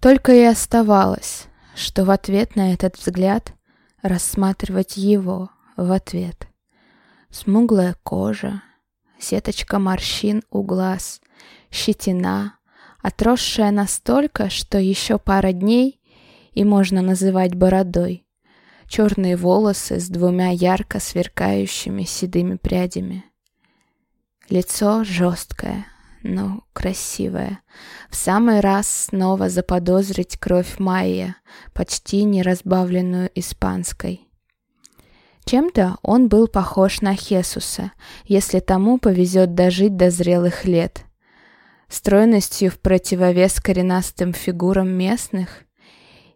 Только и оставалось, что в ответ на этот взгляд рассматривать его в ответ. Смуглая кожа, сеточка морщин у глаз, щетина, отросшая настолько, что еще пара дней и можно называть бородой, черные волосы с двумя ярко сверкающими седыми прядями. Лицо жесткое, но красивое. В самый раз снова заподозрить кровь Майя, почти не разбавленную испанской. Чем-то он был похож на Хесуса, если тому повезет дожить до зрелых лет. Стройностью в противовес коренастым фигурам местных,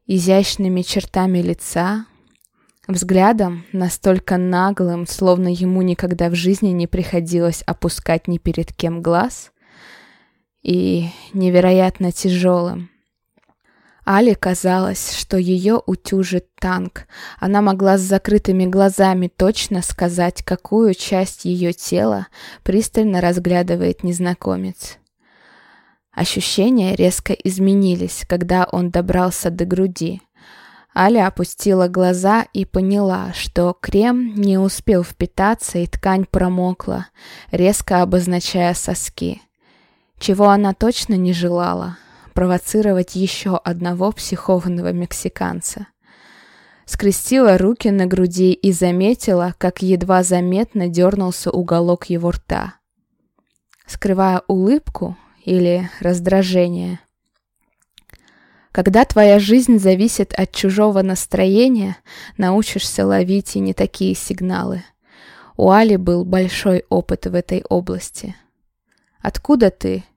изящными чертами лица, взглядом настолько наглым, словно ему никогда в жизни не приходилось опускать ни перед кем глаз, и невероятно тяжелым. Але казалось, что ее утюжит танк. Она могла с закрытыми глазами точно сказать, какую часть ее тела пристально разглядывает незнакомец. Ощущения резко изменились, когда он добрался до груди. Аля опустила глаза и поняла, что крем не успел впитаться и ткань промокла, резко обозначая соски. Чего она точно не желала — провоцировать еще одного психованного мексиканца. Скрестила руки на груди и заметила, как едва заметно дернулся уголок его рта. Скрывая улыбку или раздражение. Когда твоя жизнь зависит от чужого настроения, научишься ловить и не такие сигналы. У Али был большой опыт в этой области. «Откуда ты?» —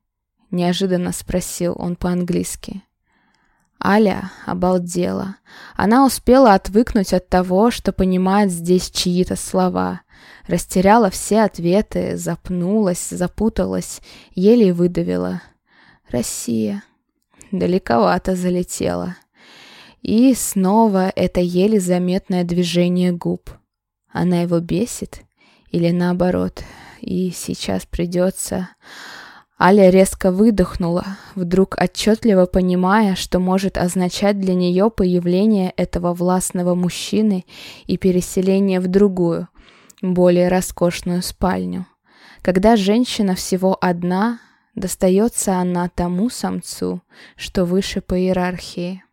неожиданно спросил он по-английски. Аля обалдела. Она успела отвыкнуть от того, что понимает здесь чьи-то слова. Растеряла все ответы, запнулась, запуталась, еле выдавила. «Россия». Далековато залетела. И снова это еле заметное движение губ. Она его бесит? Или наоборот? И сейчас придется... Аля резко выдохнула, вдруг отчетливо понимая, что может означать для нее появление этого властного мужчины и переселение в другую, более роскошную спальню. Когда женщина всего одна, достается она тому самцу, что выше по иерархии.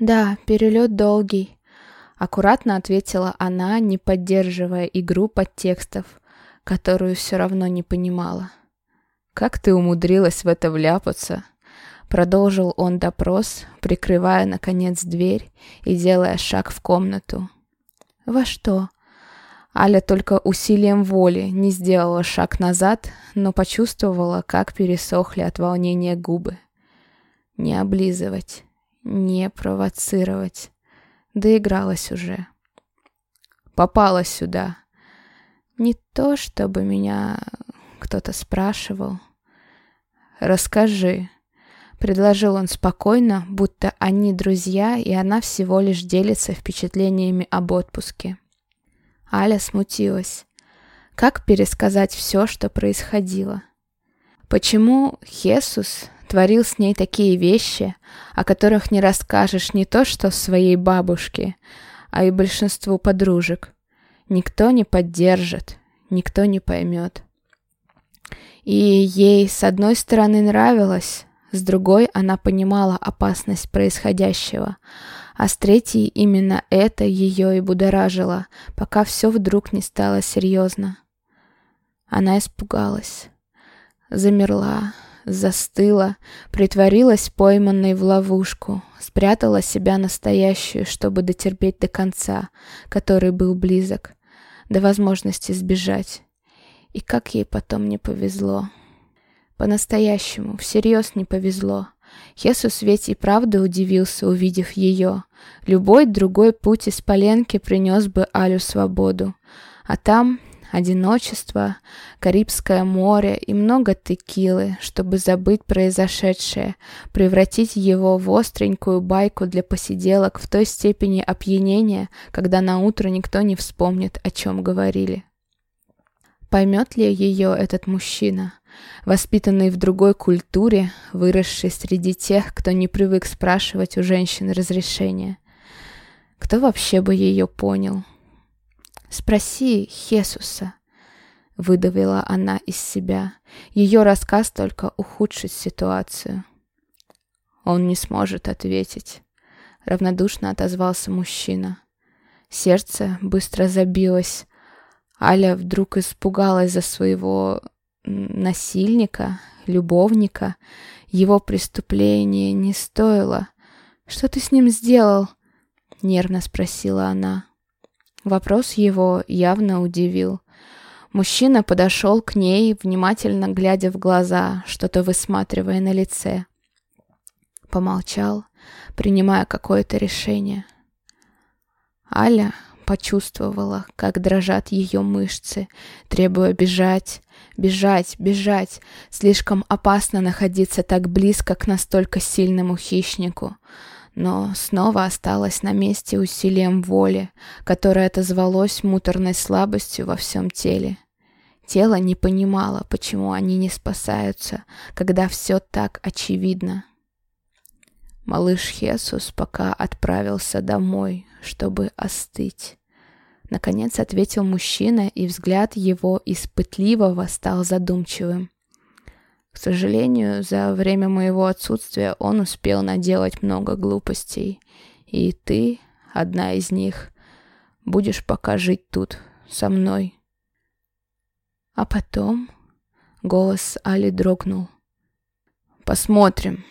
«Да, перелет долгий», — аккуратно ответила она, не поддерживая игру подтекстов, которую все равно не понимала. «Как ты умудрилась в это вляпаться?» Продолжил он допрос, прикрывая, наконец, дверь и делая шаг в комнату. «Во что?» Аля только усилием воли не сделала шаг назад, но почувствовала, как пересохли от волнения губы. Не облизывать, не провоцировать. Доигралась уже. Попала сюда. Не то, чтобы меня кто-то спрашивал. «Расскажи», — предложил он спокойно, будто они друзья, и она всего лишь делится впечатлениями об отпуске. Аля смутилась. Как пересказать все, что происходило? Почему Хесус творил с ней такие вещи, о которых не расскажешь не то что своей бабушке, а и большинству подружек? Никто не поддержит, никто не поймет. И ей с одной стороны нравилось, с другой она понимала опасность происходящего, а с третьей именно это ее и будоражило, пока все вдруг не стало серьезно. Она испугалась, замерла, застыла, притворилась пойманной в ловушку, спрятала себя настоящую, чтобы дотерпеть до конца, который был близок, до возможности сбежать. И как ей потом не повезло. По-настоящему, всерьез не повезло. Хесус ведь и правда удивился, увидев ее. Любой другой путь из Поленки принес бы Алю свободу. А там одиночество, Карибское море и много текилы, чтобы забыть произошедшее, превратить его в остренькую байку для посиделок в той степени опьянения, когда на утро никто не вспомнит, о чем говорили. Поймет ли ее этот мужчина? воспитанный в другой культуре, выросший среди тех, кто не привык спрашивать у женщин разрешения. Кто вообще бы ее понял? «Спроси Хесуса», — выдавила она из себя. Ее рассказ только ухудшит ситуацию. Он не сможет ответить. Равнодушно отозвался мужчина. Сердце быстро забилось. Аля вдруг испугалась за своего насильника, любовника. Его преступление не стоило. «Что ты с ним сделал?» — нервно спросила она. Вопрос его явно удивил. Мужчина подошел к ней, внимательно глядя в глаза, что-то высматривая на лице. Помолчал, принимая какое-то решение. Аля почувствовала, как дрожат ее мышцы, требуя бежать, бежать, бежать. Слишком опасно находиться так близко к настолько сильному хищнику. Но снова осталась на месте усилием воли, которое отозвалось муторной слабостью во всем теле. Тело не понимало, почему они не спасаются, когда все так очевидно. Малыш Хесус пока отправился домой, чтобы остыть. Наконец ответил мужчина, и взгляд его испытливого стал задумчивым. К сожалению, за время моего отсутствия он успел наделать много глупостей, и ты, одна из них, будешь пока жить тут, со мной. А потом голос Али дрогнул. Посмотрим,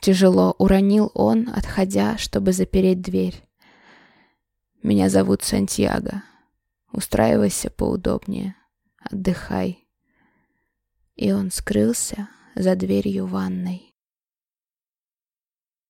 Тяжело уронил он, отходя, чтобы запереть дверь. «Меня зовут Сантьяго. Устраивайся поудобнее. Отдыхай». И он скрылся за дверью ванной.